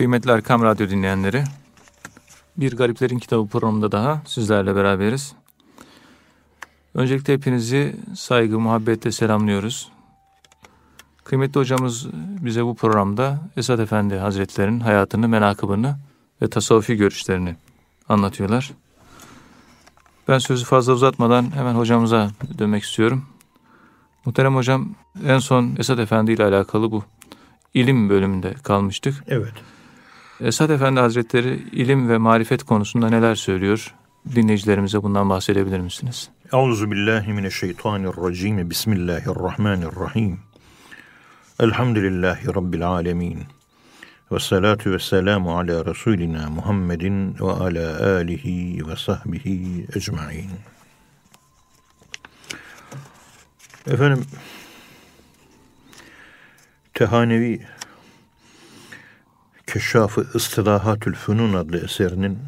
Kıymetli Erkam Radyo dinleyenleri, bir Gariplerin Kitabı programında daha sizlerle beraberiz. Öncelikle hepinizi saygı, muhabbetle selamlıyoruz. Kıymetli hocamız bize bu programda Esad Efendi Hazretleri'nin hayatını, menakıbını ve tasavvufi görüşlerini anlatıyorlar. Ben sözü fazla uzatmadan hemen hocamıza dönmek istiyorum. Muhterem hocam en son Esad Efendi ile alakalı bu ilim bölümünde kalmıştık. Evet. Esad Efendi Hazretleri ilim ve marifet konusunda neler söylüyor? Dinleyicilerimize bundan bahsedebilir misiniz? Euzu billahi mineşşeytanirracim. Bismillahirrahmanirrahim. Elhamdülillahi rabbil alamin. Ve salatu ve selamu ala Resulina Muhammedin ve ala alihi ve sahbihi ecmain. Efendim, Tehanevi Keşşafı İstilahatül Fünun adlı eserinin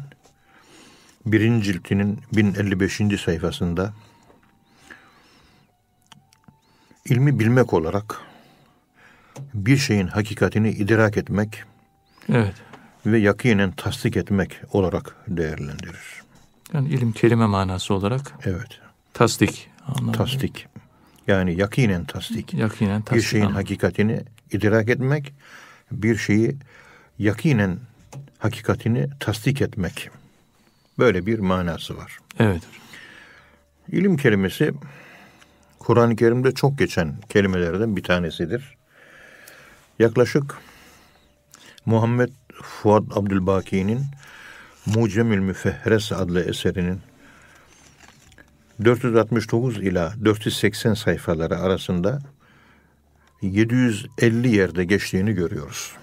birinci ciltinin 1055. sayfasında ilmi bilmek olarak bir şeyin hakikatini idrak etmek Evet. ve yakinen tasdik etmek olarak değerlendirir. Yani ilim kelime manası olarak Evet, tasdik anlamında. tasdik. Yani yakinen tasdik. Yakinen tasdik. Bir şeyin anlamında. hakikatini idrak etmek, bir şeyi yakinen hakikatini tasdik etmek. Böyle bir manası var. Evet. İlim kelimesi Kur'an-ı Kerim'de çok geçen kelimelerden bir tanesidir. Yaklaşık Muhammed Fuad Abdülbaki'nin Mucemül Müfehres adlı eserinin 469 ila 480 sayfaları arasında 750 yerde geçtiğini görüyoruz.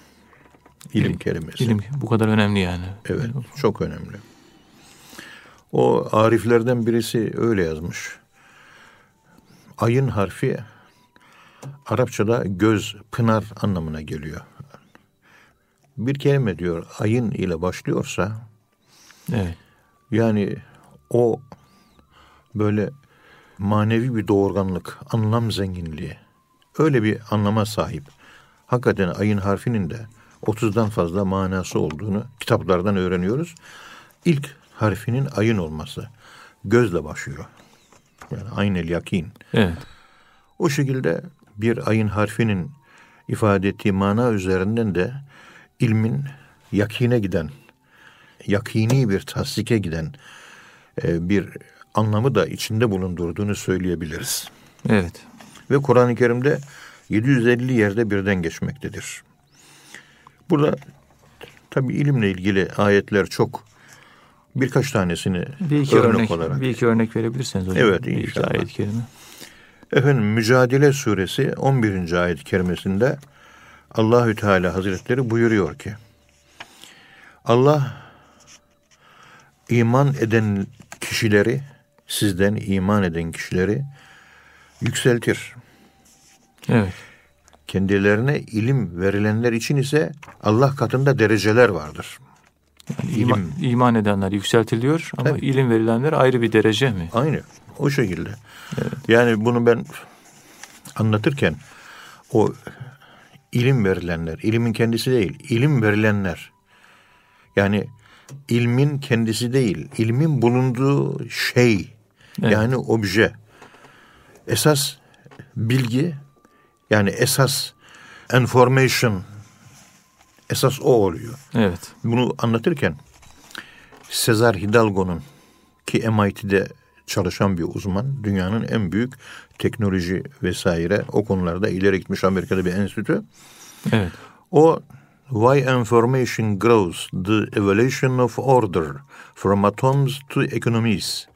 İlim kelimesi. İlim bu kadar önemli yani. Evet, çok önemli. O ariflerden birisi öyle yazmış. Ayın harfi Arapçada göz, pınar anlamına geliyor. Bir kelime diyor ayın ile başlıyorsa Evet. yani o böyle manevi bir doğurganlık, anlam zenginliği öyle bir anlama sahip. Hakikaten ayın harfinin de 30'dan fazla manası olduğunu kitaplardan öğreniyoruz. İlk harfinin ayın olması gözle başlıyor. Yani aynel yakin. Evet. O şekilde bir ayın harfinin ifade ettiği mana üzerinden de ilmin yakine giden, yakini bir tasdike giden e, bir anlamı da içinde bulundurduğunu söyleyebiliriz. Evet. Ve Kur'an-ı Kerim'de 750 yerde birden geçmektedir. Burada tabi ilimle ilgili ayetler çok. Birkaç tanesini Bir iki örnek, örnek, olarak. bir iki örnek verebilirseniz hocam. Evet, Bir iki inşallah. ayet kerime. Efendim Mücadele Suresi 11. ayet-i kerimesinde Allahü Teala Hazretleri buyuruyor ki Allah iman eden kişileri sizden iman eden kişileri yükseltir. Evet. Kendilerine ilim verilenler için ise Allah katında dereceler vardır. Yani İlim. iman, iman edenler yükseltiliyor ama Tabii. ilim verilenler ayrı bir derece mi? Aynı o şekilde. Yani bunu ben anlatırken o ilim verilenler, ilimin kendisi değil, ilim verilenler. Yani ilmin kendisi değil, ilmin bulunduğu şey. Evet. Yani obje. Esas bilgi yani esas information esas o oluyor. Evet. Bunu anlatırken Cesar Hidalgo'nun ki MIT'de çalışan bir uzman, dünyanın en büyük teknoloji vesaire o konularda ileri gitmiş Amerika'da bir enstitü. Evet. O Why Information Grows, The Evolution of Order, From Atoms to Economies.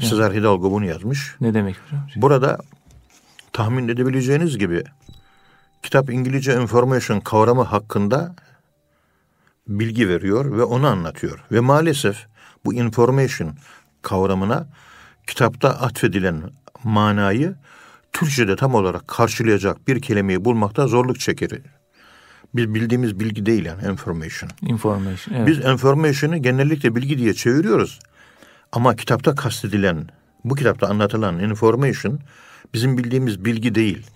Cesar Hidalgo bunu yazmış. Ne demek hocam? Burada tahmin edebileceğiniz gibi kitap İngilizce information kavramı hakkında bilgi veriyor ve onu anlatıyor. Ve maalesef bu information kavramına kitapta atfedilen manayı Türkçe'de tam olarak karşılayacak bir kelimeyi bulmakta zorluk çeker. Biz bildiğimiz bilgi değil yani information. Information. Evet. Biz information'ı genellikle bilgi diye çeviriyoruz. Ama kitapta kastedilen, bu kitapta anlatılan information bizim bildiğimiz bilgi değil.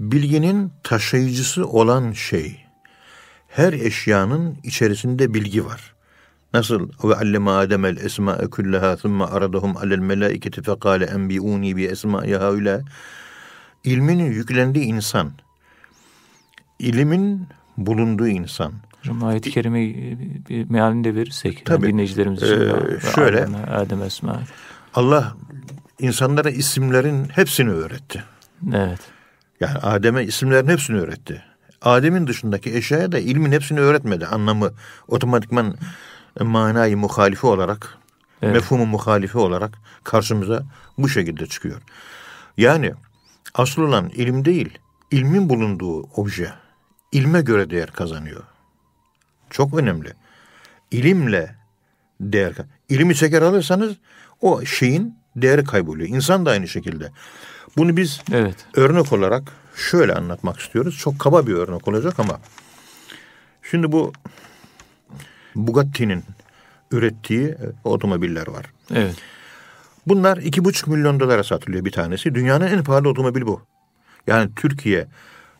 Bilginin taşıyıcısı olan şey. her eşyanın içerisinde bilgi var. Nasıl ve alleme Adem el esma'e kullaha thumma aradahum alel melaiketi fekale enbiuni bi esma'i haula. İlminin yüklendiği insan, ilimin bulunduğu insan. Hocam ayet-i kerime bir mealini de verirsek Tabii. yani dinleyicilerimiz için. Ee, şöyle. Adem Esma. Allah insanlara isimlerin hepsini öğretti. Evet. Yani Adem'e isimlerin hepsini öğretti. Adem'in dışındaki eşyaya da ilmin hepsini öğretmedi. Anlamı otomatikman manayı muhalifi olarak, Evet. mefhumu muhalifi olarak karşımıza bu şekilde çıkıyor. Yani asıl olan ilim değil, ilmin bulunduğu obje, ilme göre değer kazanıyor. Çok önemli. İlimle değer İlimi çeker alırsanız o şeyin değeri kayboluyor. İnsan da aynı şekilde. Bunu biz Evet. örnek olarak şöyle anlatmak istiyoruz. Çok kaba bir örnek olacak ama şimdi bu Bugatti'nin ürettiği e, otomobiller var. Evet. Bunlar iki buçuk milyon dolara satılıyor bir tanesi. Dünyanın en pahalı otomobili bu. Yani Türkiye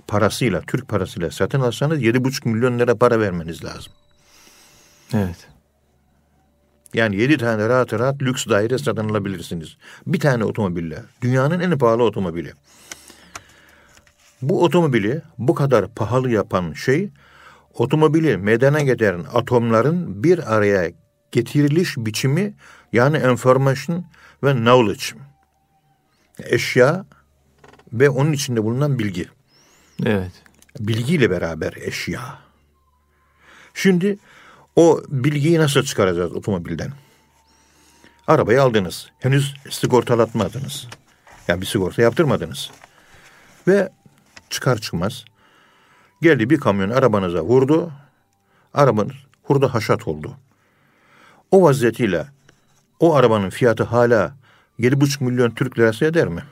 parasıyla, Türk parasıyla satın alsanız yedi buçuk milyon lira para vermeniz lazım. Evet. Yani yedi tane rahat rahat lüks daire satın alabilirsiniz. Bir tane otomobille. Dünyanın en pahalı otomobili. Bu otomobili bu kadar pahalı yapan şey otomobili meydana getiren atomların bir araya getiriliş biçimi yani information ve knowledge. Eşya ve onun içinde bulunan bilgi. Evet. Bilgiyle beraber eşya. Şimdi o bilgiyi nasıl çıkaracağız otomobilden? Arabayı aldınız. Henüz sigortalatmadınız. Yani bir sigorta yaptırmadınız. Ve çıkar çıkmaz geldi bir kamyon arabanıza vurdu. Arabanız hurda haşat oldu. O vaziyetiyle o arabanın fiyatı hala 7,5 milyon Türk lirası eder mi?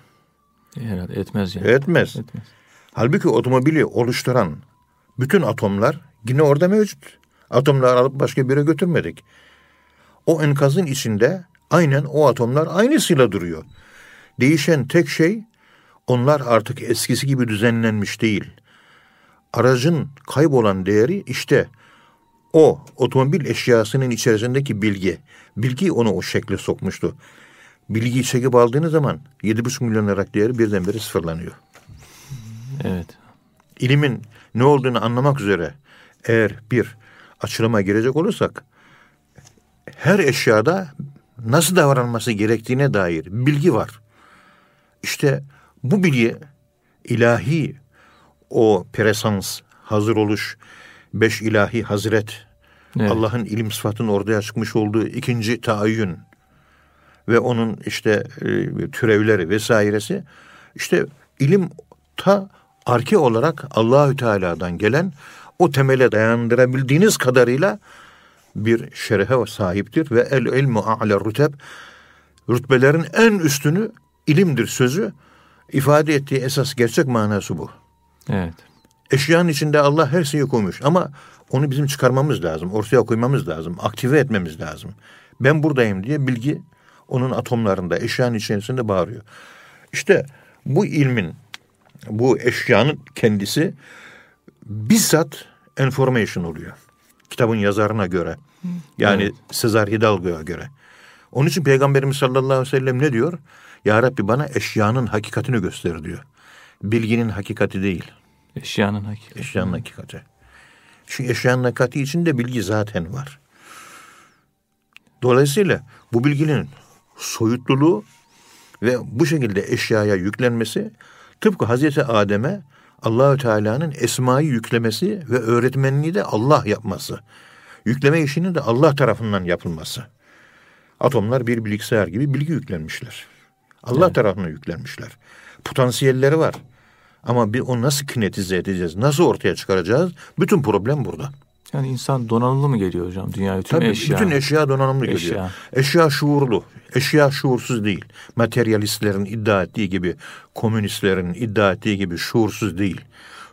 Herhalde etmez yani. Etmez. Etmez. Halbuki otomobili oluşturan bütün atomlar yine orada mevcut. Atomları alıp başka bir yere götürmedik. O enkazın içinde aynen o atomlar aynısıyla duruyor. Değişen tek şey onlar artık eskisi gibi düzenlenmiş değil. Aracın kaybolan değeri işte o otomobil eşyasının içerisindeki bilgi. Bilgi onu o şekle sokmuştu. Bilgiyi çekip aldığınız zaman 7,5 milyon liralık değeri birdenbire sıfırlanıyor Evet. ilimin ne olduğunu anlamak üzere eğer bir açılıma girecek olursak her eşyada nasıl davranması gerektiğine dair bilgi var. İşte bu bilgi ilahi o presans, hazır oluş, beş ilahi hazret, Evet. Allah'ın ilim sıfatının ortaya çıkmış olduğu ikinci taayyün ve onun işte e, türevleri vesairesi işte ilim ta arke olarak Allahü Teala'dan gelen o temele dayandırabildiğiniz kadarıyla bir şerefe sahiptir ve el ilmu a'le ruteb rütbelerin en üstünü ilimdir sözü ifade ettiği esas gerçek manası bu. Evet. Eşyanın içinde Allah her şeyi koymuş ama onu bizim çıkarmamız lazım, ortaya koymamız lazım, aktive etmemiz lazım. Ben buradayım diye bilgi onun atomlarında, eşyanın içerisinde bağırıyor. İşte bu ilmin, bu eşyanın kendisi bizzat information oluyor. Kitabın yazarına göre. Yani Evet. Sezar Hidalgo'ya göre. Onun için Peygamberimiz sallallahu aleyhi ve sellem ne diyor? Ya Rabbi bana eşyanın hakikatini göster diyor. Bilginin hakikati değil. Eşyanın hakikati. Eşyanın hakikati. Çünkü eşyanın hakikati içinde bilgi zaten var. Dolayısıyla bu bilginin soyutluluğu ve bu şekilde eşyaya yüklenmesi tıpkı Hazreti Adem'e Allahü Teala'nın esmayı yüklemesi ve öğretmenliği de Allah yapması. Yükleme işinin de Allah tarafından yapılması. Atomlar bir bilgisayar gibi bilgi yüklenmişler. Allah tarafından yüklenmişler. Potansiyelleri var. Ama bir onu nasıl kinetize edeceğiz, nasıl ortaya çıkaracağız? Bütün problem burada. Yani insan donanımlı mı geliyor hocam dünyaya? Tüm Tabii eşya. bütün eşya donanımlı geliyor. Eşya. Eşya şuurlu. Eşya şuursuz değil. Materyalistlerin iddia ettiği gibi, komünistlerin iddia ettiği gibi şuursuz değil.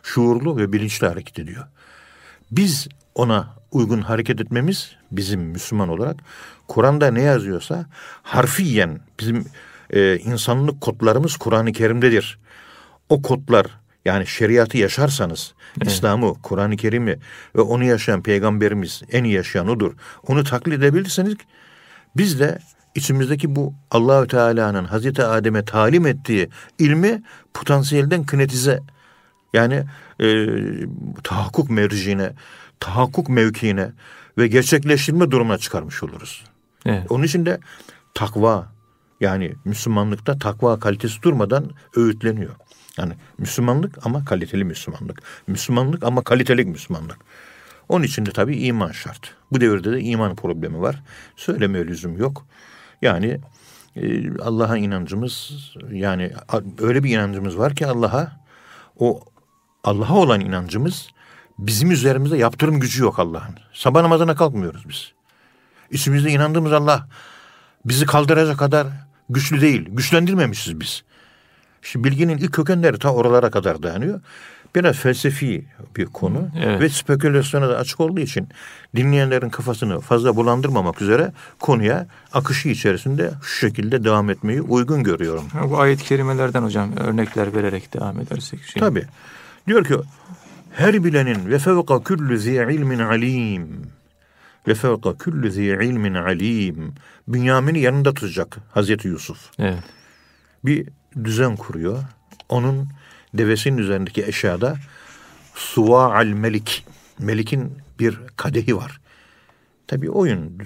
Şuurlu ve bilinçli hareket ediyor. Biz ona uygun hareket etmemiz bizim Müslüman olarak Kur'an'da ne yazıyorsa harfiyen bizim e, insanlık kodlarımız Kur'an-ı Kerim'dedir. O kodlar yani şeriatı yaşarsanız, Evet. İslam'ı, Kur'an-ı Kerim'i ve onu yaşayan peygamberimiz en iyi yaşayan odur. Onu taklit edebilirseniz biz de içimizdeki bu Allahü Teala'nın Hazreti Adem'e talim ettiği ilmi potansiyelden kinetize yani e, tahakkuk merciğine, tahakkuk mevkiine ve gerçekleştirme durumuna çıkarmış oluruz. Evet. Onun için de takva yani Müslümanlıkta takva kalitesi durmadan öğütleniyor. Yani Müslümanlık ama kaliteli Müslümanlık. Müslümanlık ama kaliteli Müslümanlık. Onun için de tabii iman şart. Bu devirde de iman problemi var. Söylemeye lüzum yok. Yani e, Allah'a inancımız yani öyle bir inancımız var ki Allah'a o Allah'a olan inancımız bizim üzerimizde yaptırım gücü yok Allah'ın. Sabah namazına kalkmıyoruz biz. İçimizde inandığımız Allah bizi kaldıracak kadar güçlü değil. Güçlendirmemişiz biz. Şimdi bilginin ilk kökenleri ta oralara kadar dayanıyor. Biraz felsefi bir konu Evet. ve spekülasyona da açık olduğu için dinleyenlerin kafasını fazla bulandırmamak üzere konuya akışı içerisinde şu şekilde devam etmeyi uygun görüyorum. Ha, Bu ayet-i kerimelerden hocam örnekler vererek devam edersek. Şey. Tabi. Diyor ki her bilenin ve fevka küllü zi ilmin alim. Ve fevka küllü zi ilmin alim. Bünyamin'i yanında tutacak Hazreti Yusuf. Evet. Bir düzen kuruyor. Onun devesinin üzerindeki eşyada suva al melik. Melik'in bir kadehi var. Tabi oyun.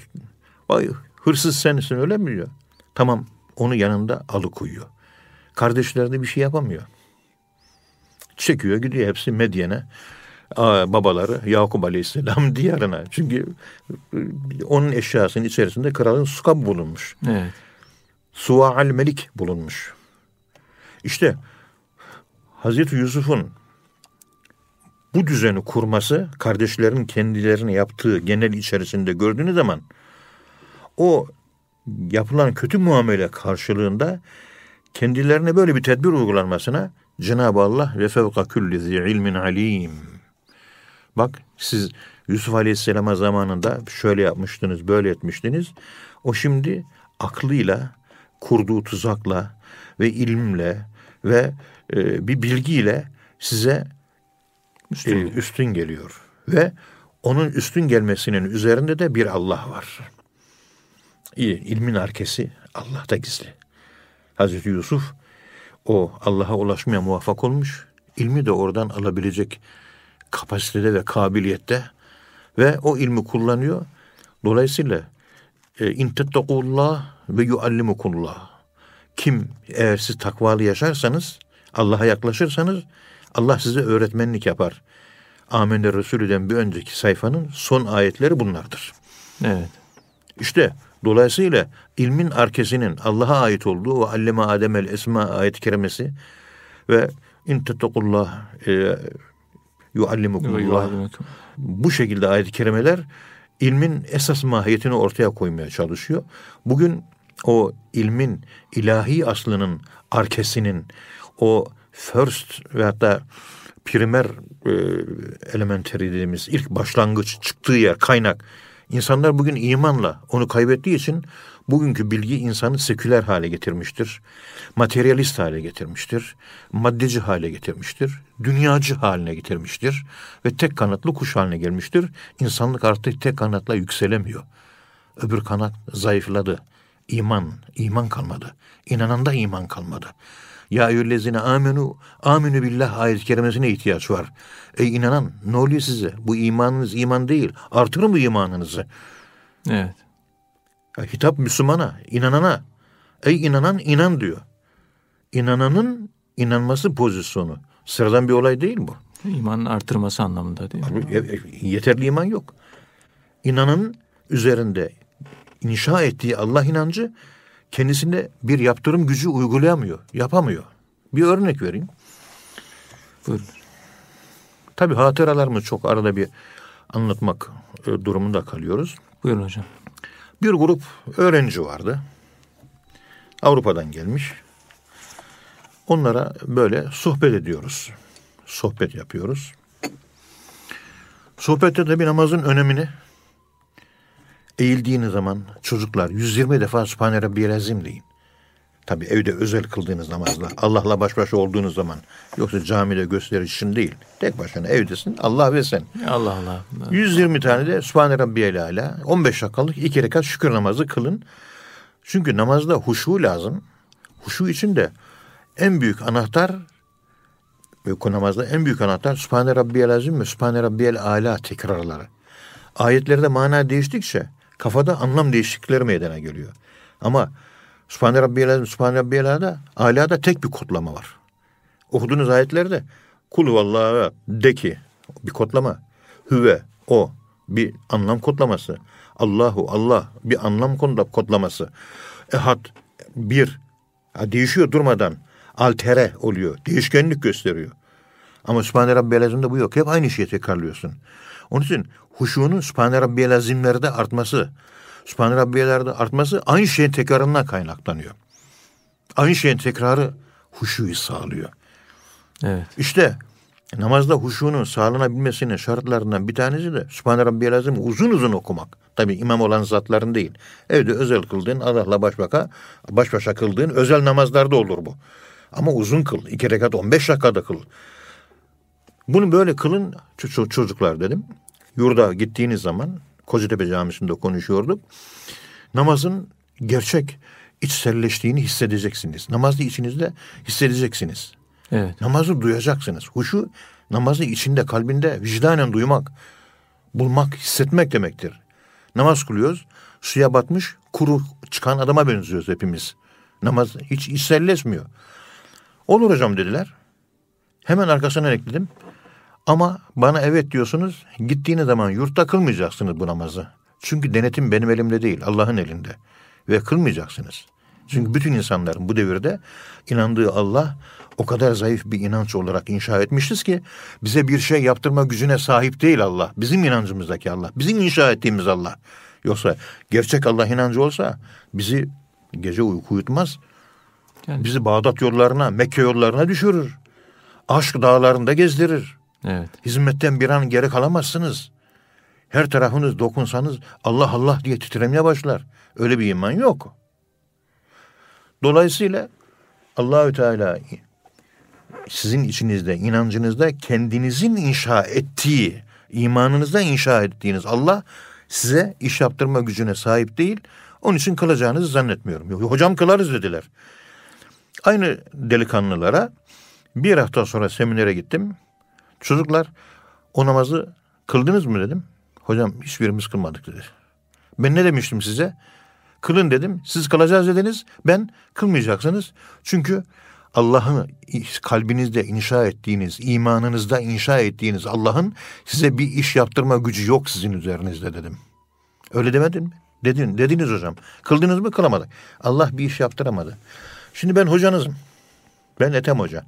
Vay hırsız sensin öyle mi diyor. Tamam onu yanında alıkoyuyor. Kardeşlerine bir şey yapamıyor. Çekiyor gidiyor hepsi Medyen'e. Babaları Yakup Aleyhisselam diyarına. Çünkü e, onun eşyasının içerisinde kralın sukabı bulunmuş. Evet. Suva al Melik bulunmuş. İşte Hazreti Yusuf'un bu düzeni kurması kardeşlerin kendilerine yaptığı genel içerisinde gördüğünüz zaman o yapılan kötü muamele karşılığında kendilerine böyle bir tedbir uygulanmasına Cenab-ı Allah ve fevka külli zi ilmin alim. Bak siz Yusuf Aleyhisselam'a zamanında şöyle yapmıştınız, böyle etmiştiniz. O şimdi aklıyla, kurduğu tuzakla ve ilimle ve e, bir bilgiyle size Üstün. e, üstün geliyor. Ve onun üstün gelmesinin üzerinde de bir Allah var. İyi, ilmin arkesi Allah'ta gizli. Hazreti Yusuf o Allah'a ulaşmaya muvaffak olmuş. İlmi de oradan alabilecek kapasitede ve kabiliyette ve o ilmi kullanıyor. Dolayısıyla e, in tettekullah ve yuallimukullah. Kim eğer siz takvalı yaşarsanız, Allah'a yaklaşırsanız Allah size öğretmenlik yapar. Amener Resulü'den bir önceki sayfanın son ayetleri bunlardır. Evet. İşte dolayısıyla ilmin arkasının Allah'a ait olduğu o alleme Ademel Esma ayet-i kerimesi ve in tettekullah e, yuallimukullah bu şekilde ayet-i kerimeler ilmin esas mahiyetini ortaya koymaya çalışıyor. Bugün o ilmin ilahi aslının arkesinin o first ve hatta primer e, elementary dediğimiz ilk başlangıç çıktığı yer kaynak. İnsanlar bugün imanla onu kaybettiği için bugünkü bilgi insanı seküler hale getirmiştir. Materyalist hale getirmiştir. Maddeci hale getirmiştir. Dünyacı haline getirmiştir. Ve tek kanatlı kuş haline gelmiştir. İnsanlık artık tek kanatla yükselemiyor. Öbür kanat zayıfladı. İman, iman kalmadı. İnananda iman kalmadı. Ya eyyühellezine amenu, aminu billah ayet-i kerimesine ihtiyaç var. Ey inanan ne oluyor size? Bu imanınız iman değil. Artırın bu imanınızı. Evet. Ya hitap Müslümana, inanana. Ey inanan inan diyor. İnananın inanması pozisyonu. Sıradan bir olay değil bu. İmanın artırması anlamında değil mi? E- e- Yeterli iman yok. İnanın üzerinde inşa ettiği Allah inancı kendisinde bir yaptırım gücü uygulayamıyor, yapamıyor. Bir örnek vereyim. Buyurun. Tabii hatıralarımı çok arada bir anlatmak e, durumunda kalıyoruz. Buyurun hocam. Bir grup öğrenci vardı. Avrupa'dan gelmiş. Onlara böyle sohbet ediyoruz. Sohbet yapıyoruz. Sohbette de bir namazın önemini eğildiğiniz zaman çocuklar 120 defa Sübhane Rabbiyel Azim deyin. Tabi evde özel kıldığınız namazla, Allah'la baş başa olduğunuz zaman. Yoksa camide gösteriş için değil. Tek başına evdesin, Allah ve sen. Allah Allah. 120 tane de Sübhane Rabbiyel Ala, 15 dakikalık iki rekat şükür namazı kılın. Çünkü namazda huşu lazım. Huşu için de en büyük anahtar ve namazda en büyük anahtar Sübhane Rabbiyel Azim ve Sübhane Rabbiyel Ala tekrarları. Ayetlerde mana değiştikçe kafada anlam değişiklikleri meydana geliyor. Ama Sübhane Rabbiyel Azim, Sübhane Rabbiyel Ala'da, Ala'da tek bir kodlama var. Okuduğunuz ayetlerde kul vallahi de ki bir kodlama. Hüve o bir anlam kodlaması. Allahu Allah bir anlam kodlaması. Ehad bir değişiyor durmadan. Altere oluyor. Değişkenlik gösteriyor. Ama Sübhane Rabbiyel Azim'de bu yok. Hep aynı şeyi tekrarlıyorsun. Onun için huşunun Sübhane Rabbiyel Azim'lerde artması, Sübhane Rabbiyelerde artması aynı şeyin tekrarından kaynaklanıyor. Aynı şeyin tekrarı huşuyu sağlıyor. Evet. İşte namazda huşunun sağlanabilmesinin şartlarından bir tanesi de Sübhane Rabbiyel Azim uzun uzun okumak. Tabi imam olan zatların değil. Evde özel kıldığın Allah'la baş başa, baş başa kıldığın özel namazlarda olur bu. Ama uzun kıl. iki rekat on beş dakikada kıl. Bunu böyle kılın çocuklar dedim. Yurda gittiğiniz zaman Kocatepe Camisi'nde konuşuyorduk. Namazın gerçek içselleştiğini hissedeceksiniz. Namazı içinizde hissedeceksiniz. Evet. Namazı duyacaksınız. Huşu namazı içinde, kalbinde vicdanen duymak, bulmak, hissetmek demektir. Namaz kılıyoruz. Suya batmış, kuru çıkan adama benziyoruz hepimiz. Namaz hiç içselleşmiyor. Olur hocam dediler. Hemen arkasına ekledim. Ama bana evet diyorsunuz. Gittiğiniz zaman yurtta kılmayacaksınız bu namazı. Çünkü denetim benim elimde değil, Allah'ın elinde. Ve kılmayacaksınız. Çünkü bütün insanların bu devirde inandığı Allah o kadar zayıf bir inanç olarak inşa etmişiz ki bize bir şey yaptırma gücüne sahip değil Allah. Bizim inancımızdaki Allah. Bizim inşa ettiğimiz Allah. Yoksa gerçek Allah inancı olsa bizi gece uyku uyutmaz. Yani. Bizi Bağdat yollarına, Mekke yollarına düşürür. Aşk dağlarında gezdirir. Evet. Hizmetten bir an geri kalamazsınız. Her tarafınız dokunsanız Allah Allah diye titremeye başlar. Öyle bir iman yok. Dolayısıyla Allahü Teala sizin içinizde, inancınızda kendinizin inşa ettiği, imanınızda inşa ettiğiniz Allah size iş yaptırma gücüne sahip değil. Onun için kılacağınızı zannetmiyorum. Hocam kılarız dediler. Aynı delikanlılara bir hafta sonra seminere gittim. Çocuklar o namazı kıldınız mı dedim. Hocam hiçbirimiz kılmadık dedi. Ben ne demiştim size? Kılın dedim. Siz kılacağız dediniz. Ben kılmayacaksınız. Çünkü Allah'ın kalbinizde inşa ettiğiniz, imanınızda inşa ettiğiniz Allah'ın size bir iş yaptırma gücü yok sizin üzerinizde dedim. Öyle demedin mi? Dedin, dediniz hocam. Kıldınız mı? Kılamadık. Allah bir iş yaptıramadı. Şimdi ben hocanızım. Ben Ethem Hoca.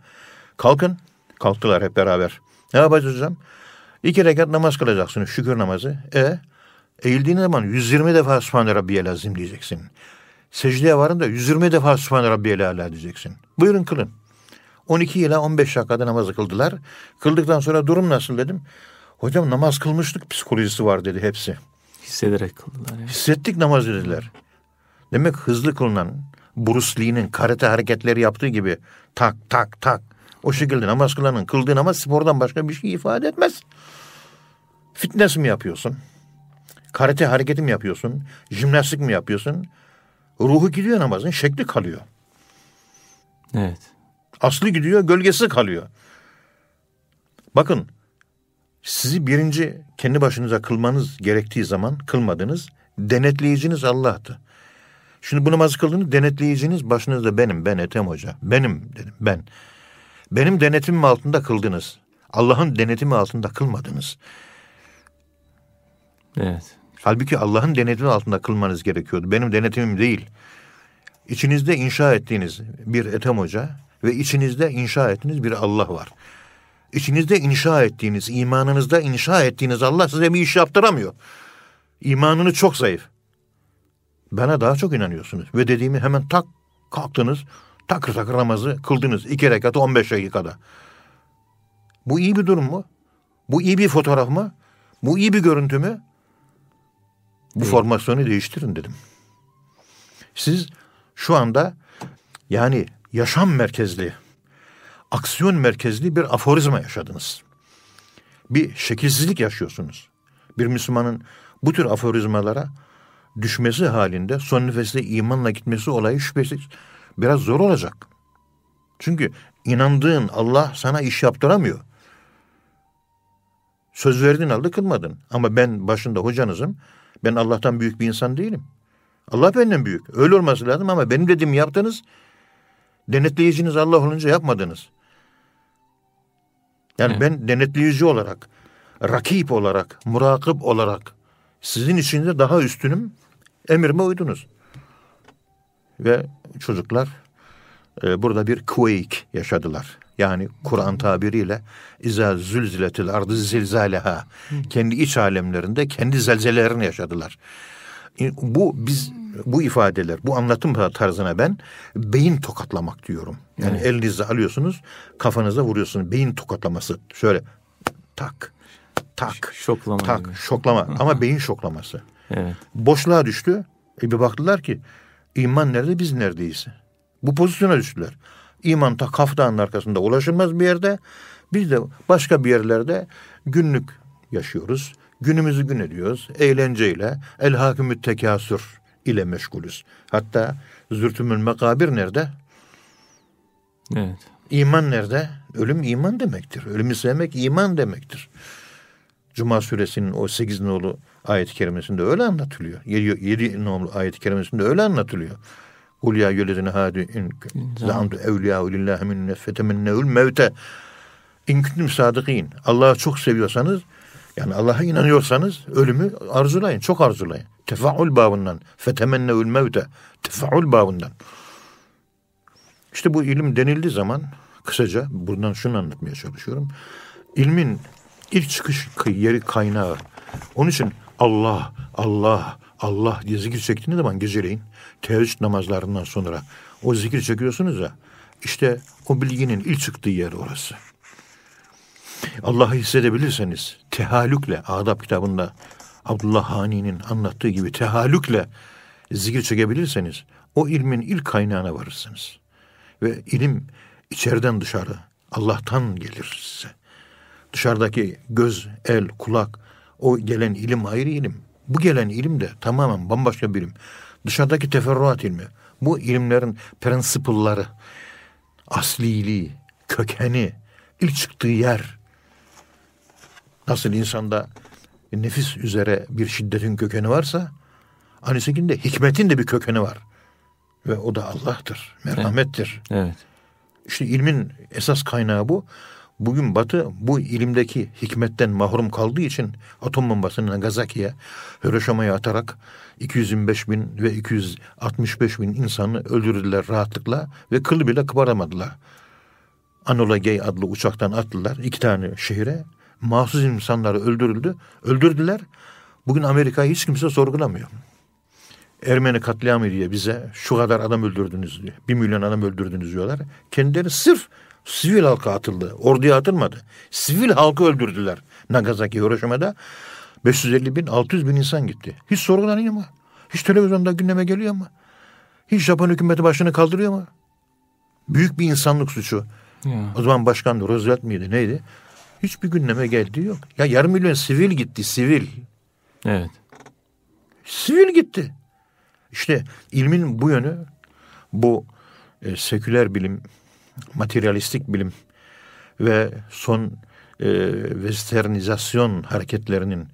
Kalkın. Kalktılar hep beraber. Ne yapacağız hocam? İki rekat namaz kılacaksınız. Şükür namazı. E eğildiğin zaman 120 defa Sübhane Rabbiyel Azim diyeceksin. Secdeye varın da 120 defa Sübhane Rabbiyel Ala diyeceksin. Buyurun kılın. 12 ile 15 dakikada namazı kıldılar. Kıldıktan sonra durum nasıl dedim. Hocam namaz kılmıştık psikolojisi var dedi hepsi. Hissederek kıldılar. Yani. Hissettik namaz dediler. Demek hızlı kılınan Bruce Lee'nin karate hareketleri yaptığı gibi tak tak tak o şekilde namaz kılanın kıldığı namaz spordan başka bir şey ifade etmez. Fitness mi yapıyorsun? Karate hareketi mi yapıyorsun? Jimnastik mi yapıyorsun? Ruhu gidiyor namazın, şekli kalıyor. Evet. Aslı gidiyor, gölgesi kalıyor. Bakın, sizi birinci kendi başınıza kılmanız gerektiği zaman kılmadınız. Denetleyiciniz Allah'tı. Şimdi bu namazı kıldınız, denetleyiciniz başınızda benim, ben Ethem Hoca. Benim dedim, ben. Benim denetimim altında kıldınız. Allah'ın denetimi altında kılmadınız. Evet. Halbuki Allah'ın denetimi altında kılmanız gerekiyordu. Benim denetimim değil. İçinizde inşa ettiğiniz bir Ethem Hoca ve içinizde inşa ettiğiniz bir Allah var. İçinizde inşa ettiğiniz, imanınızda inşa ettiğiniz Allah size bir iş yaptıramıyor. İmanını çok zayıf. Bana daha çok inanıyorsunuz. Ve dediğimi hemen tak kalktınız, takır takır namazı kıldınız. iki rekatı 15 dakikada. Bu iyi bir durum mu? Bu iyi bir fotoğraf mı? Bu iyi bir görüntü mü? Bu Değil. formasyonu değiştirin dedim. Siz şu anda Yani yaşam merkezli, aksiyon merkezli bir aforizma yaşadınız. Bir şekilsizlik yaşıyorsunuz. Bir Müslümanın bu tür aforizmalara düşmesi halinde son nefeste imanla gitmesi olayı şüphesiz biraz zor olacak. Çünkü inandığın Allah sana iş yaptıramıyor. Söz verdin aldı kılmadın. Ama ben başında hocanızım. Ben Allah'tan büyük bir insan değilim. Allah benden büyük. Öyle olması lazım ama benim dediğimi yaptınız. Denetleyiciniz Allah olunca yapmadınız. Yani evet. ben denetleyici olarak, rakip olarak, murakip olarak sizin içinde daha üstünüm. Emrime uydunuz. Ve çocuklar e, burada bir quake yaşadılar. Yani Kur'an tabiriyle izâ zülziletil ardı zilzâleha. Kendi iç alemlerinde kendi zelzelelerini yaşadılar. E, bu biz bu ifadeler, bu anlatım tarzına ben beyin tokatlamak diyorum. Yani evet. elinizi alıyorsunuz, kafanıza vuruyorsunuz. Beyin tokatlaması. Şöyle tak, tak, şoklama tak, gibi. şoklama. Ama beyin şoklaması. Evet. Boşluğa düştü. E bir baktılar ki iman nerede, biz neredeyiz? Bu pozisyona düştüler. İman ta kaftanın arkasında ulaşılmaz bir yerde. Biz de başka bir yerlerde günlük yaşıyoruz. Günümüzü gün ediyoruz. Eğlenceyle, el hakimü tekasür ile meşgulüz. Hatta zürtümül mekabir nerede? Evet. İman nerede? Ölüm iman demektir. Ölümü sevmek iman demektir. Cuma suresinin o 8 nolu ayet-i kerimesinde öyle anlatılıyor. 7, 7 nolu ayet-i kerimesinde öyle anlatılıyor. Kul ya yüllezine hadi in zaamtu evliya lillahi min nefetemenneul mevte in kuntum sadıkîn. Allah'ı çok seviyorsanız yani Allah'a inanıyorsanız ölümü arzulayın. Çok arzulayın. Tefaul babından. Fetemenneul mevte. Tefaul babından. İşte bu ilim denildiği zaman kısaca buradan şunu anlatmaya çalışıyorum. İlmin ilk çıkış yeri kaynağı. Onun için Allah, Allah, Allah diye zikir çektiğiniz zaman geceleyin teheccüd namazlarından sonra o zikir çekiyorsunuz ya işte o bilginin ilk çıktığı yer orası. Allah'ı hissedebilirseniz tehalükle adab kitabında Abdullah Hani'nin anlattığı gibi tehalükle zikir çekebilirseniz o ilmin ilk kaynağına varırsınız. Ve ilim içeriden dışarı Allah'tan gelir size. Dışarıdaki göz, el, kulak o gelen ilim ayrı ilim. Bu gelen ilim de tamamen bambaşka bir ilim. Dışarıdaki teferruat ilmi. Bu ilimlerin prensipulları, asliliği, kökeni, ilk çıktığı yer. Nasıl insanda nefis üzere bir şiddetin kökeni varsa, aynı şekilde hikmetin de bir kökeni var. Ve o da Allah'tır, merhamettir. Evet. İşte ilmin esas kaynağı bu. Bugün Batı bu ilimdeki hikmetten mahrum kaldığı için atom bombasını Nagasaki'ye, Hiroşima'ya atarak 225 bin ve 265 bin insanı öldürdüler rahatlıkla ve kılı bile kıparamadılar. Anola Gay adlı uçaktan attılar iki tane şehire. Mahsus insanları öldürüldü. Öldürdüler. Bugün Amerika'yı hiç kimse sorgulamıyor. Ermeni katliamı diye bize şu kadar adam öldürdünüz diye. Bir milyon adam öldürdünüz diyorlar. Kendileri sırf sivil halka atıldı. Orduya atılmadı. Sivil halkı öldürdüler. Nagasaki, Hiroşima'da 550 bin, 600 bin insan gitti. Hiç sorgulanıyor mu? Hiç televizyonda gündeme geliyor mu? Hiç Japon hükümeti başını kaldırıyor mu? Büyük bir insanlık suçu. Ya. O zaman başkan Roosevelt miydi neydi? Hiçbir gündeme geldiği yok. Ya yarım milyon sivil gitti, sivil. Evet. Sivil gitti. İşte ilmin bu yönü, bu e, seküler bilim, materyalistik bilim ve son e, westernizasyon hareketlerinin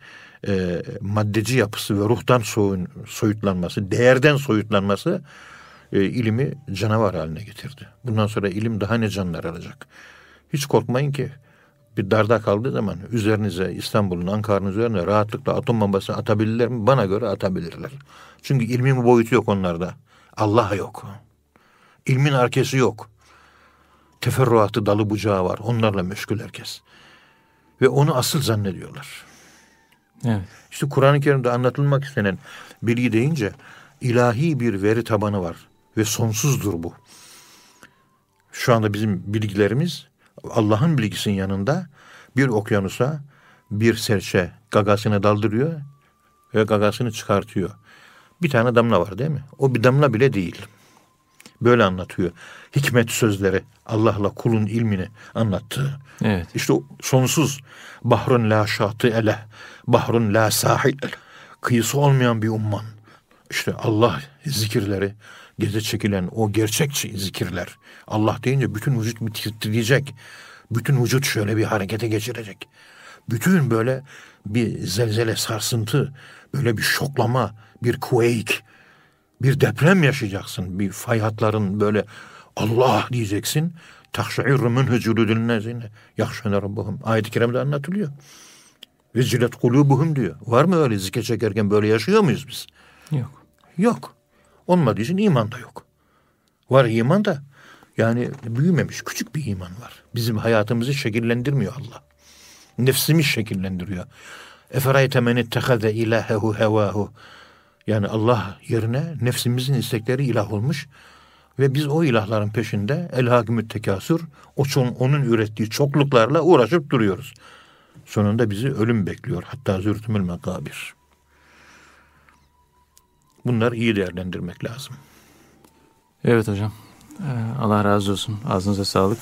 e, maddeci yapısı ve ruhtan soyun, soyutlanması, değerden soyutlanması e, ilimi canavar haline getirdi. Bundan sonra ilim daha ne canlar alacak. Hiç korkmayın ki bir darda kaldığı zaman üzerinize İstanbul'un, Ankara'nın üzerine rahatlıkla atom bombası atabilirler mi? Bana göre atabilirler. Çünkü ilmin boyutu yok onlarda. Allah yok. İlmin arkesi yok. Teferruatı, dalı bucağı var. Onlarla meşgul herkes. Ve onu asıl zannediyorlar. Evet. İşte Kur'an-ı Kerim'de anlatılmak istenen bilgi deyince ilahi bir veri tabanı var. Ve sonsuzdur bu. Şu anda bizim bilgilerimiz Allah'ın bilgisinin yanında bir okyanusa bir serçe gagasını daldırıyor ve gagasını çıkartıyor. Bir tane damla var değil mi? O bir damla bile değil. Böyle anlatıyor. Hikmet sözleri Allah'la kulun ilmini anlattığı. Evet. İşte o sonsuz bahrun la şatı ele, bahrun la sahil kıyısı olmayan bir umman. İşte Allah zikirleri, gece çekilen o gerçek zikirler. Allah deyince bütün vücut bir. Bütün vücut şöyle bir harekete geçirecek. Bütün böyle bir zelzele sarsıntı, böyle bir şoklama, bir quake, bir deprem yaşayacaksın. Bir fay hatların böyle Allah diyeceksin. Tahşa'irru minhu culudun nezine. Yahşene rabbuhum. Ayet-i kerimde anlatılıyor. Ve cilet kulubuhum diyor. Var mı öyle zikir çekerken böyle yaşıyor muyuz biz? Yok. Yok. Olmadığı için iman da yok. Var iman da yani büyümemiş küçük bir iman var. Bizim hayatımızı şekillendirmiyor Allah. Nefsimiz şekillendiriyor. Eferayte men ittehaze ilahehu hevahu. Yani Allah yerine nefsimizin istekleri ilah olmuş. Ve biz o ilahların peşinde el hakimü tekasür, o çon, onun ürettiği çokluklarla uğraşıp duruyoruz. Sonunda bizi ölüm bekliyor. Hatta zürtümül mekabir. Bunları iyi değerlendirmek lazım. Evet hocam. Ee, Allah razı olsun. Ağzınıza sağlık.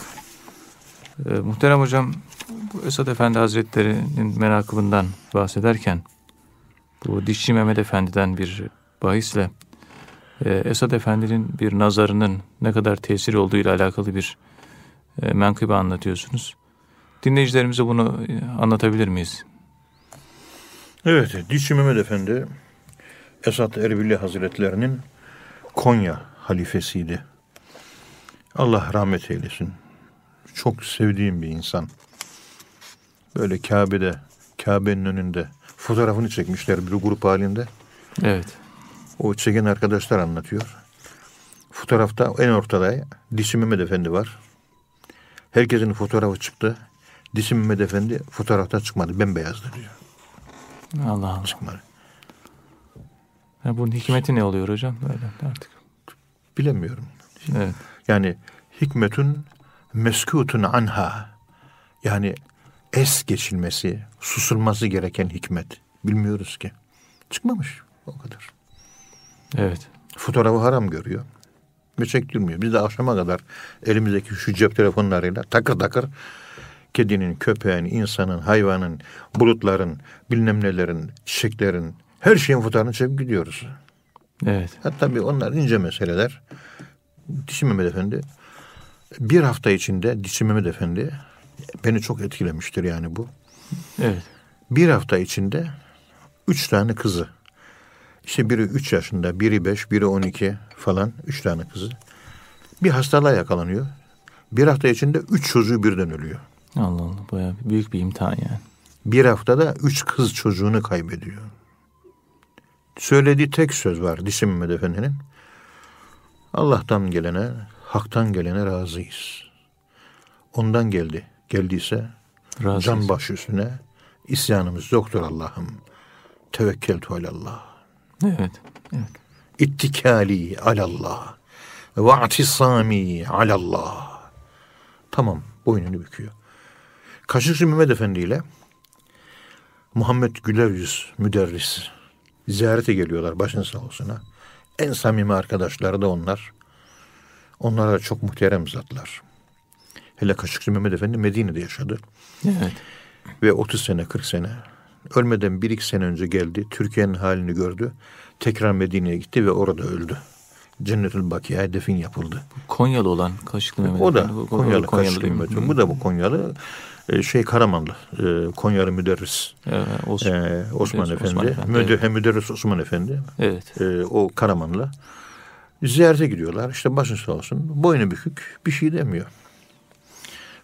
Ee, muhterem hocam, bu Esad Efendi Hazretleri'nin menakıbından bahsederken bu Dişçi Mehmet Efendi'den bir bahisle e, Esad Efendi'nin bir nazarının ne kadar tesir olduğu ile alakalı bir e, menkıbe anlatıyorsunuz. Dinleyicilerimize bunu e, anlatabilir miyiz? Evet, Dişçi Mehmet Efendi Esat Erbil'i Hazretlerinin Konya halifesiydi. Allah rahmet eylesin. Çok sevdiğim bir insan. Böyle Kabe'de, Kabe'nin önünde fotoğrafını çekmişler bir grup halinde. Evet. O çeken arkadaşlar anlatıyor. Fotoğrafta en ortada Dişi Mehmet Efendi var. Herkesin fotoğrafı çıktı. Dişi Mehmet Efendi fotoğrafta çıkmadı. Bembeyazdı diyor. Allah Allah. Çıkmadı. Ya bunun hikmeti ne oluyor hocam? Böyle artık. Bilemiyorum. Evet. Yani hikmetün meskutun anha. Yani es geçilmesi, susulması gereken hikmet. Bilmiyoruz ki. Çıkmamış. O kadar. Evet. Fotoğrafı haram görüyor. Ve çektirmiyor. Biz de akşama kadar elimizdeki şu cep telefonlarıyla takır takır kedinin, köpeğin, insanın, hayvanın, bulutların, bilmem nelerin, çiçeklerin, her şeyin fotoğrafını çekip gidiyoruz. Evet. Hatta tabii onlar ince meseleler. Dişi Mehmet Efendi bir hafta içinde Dişi Mehmet Efendi beni çok etkilemiştir yani bu. Evet. Bir hafta içinde üç tane kızı. İşte biri üç yaşında, biri beş, biri on iki falan. Üç tane kızı. Bir hastalığa yakalanıyor. Bir hafta içinde üç çocuğu birden ölüyor. Allah Allah. Bayağı büyük bir imtihan yani. Bir haftada üç kız çocuğunu kaybediyor. Söylediği tek söz var Dişi Mehmet Efendi'nin. Allah'tan gelene, haktan gelene razıyız. Ondan geldi. Geldiyse Razıyız. can baş üstüne isyanımız yoktur Allah'ım. Tevekkeltu alallah. Evet. Evet. İttikali alallah. Ve atisami alallah. Tamam boynunu büküyor. Kaşıkçı Mehmet Efendi ile Muhammed Güler Yüz müderris ziyarete geliyorlar başın sağ olsun ha. En samimi arkadaşları da onlar. Onlara da çok muhterem zatlar. Hele Kaşıkçı Mehmet Efendi Medine'de yaşadı. Evet. Ve 30 sene 40 sene ölmeden bir iki sene önce geldi. Türkiye'nin halini gördü. Tekrar Medine'ye gitti ve orada öldü. Cennetül Bakia'ya defin yapıldı. Konyalı olan Kaşıklı Mehmet O da. Bu- Konyalı, Konyalı Kaşıklı? Mehmet. Bu da bu Konyalı. Ee, şey Karamanlı. E, Konyalı müderris. Evet, Os- Osman, Müderris Efendi. Osman Efendi, Müder, evet. hem müderris Osman Efendi. evet. Ee, o Karamanlı. Ziyarete gidiyorlar. İşte başın sağ olsun. Boynu bükük. Bir şey demiyor.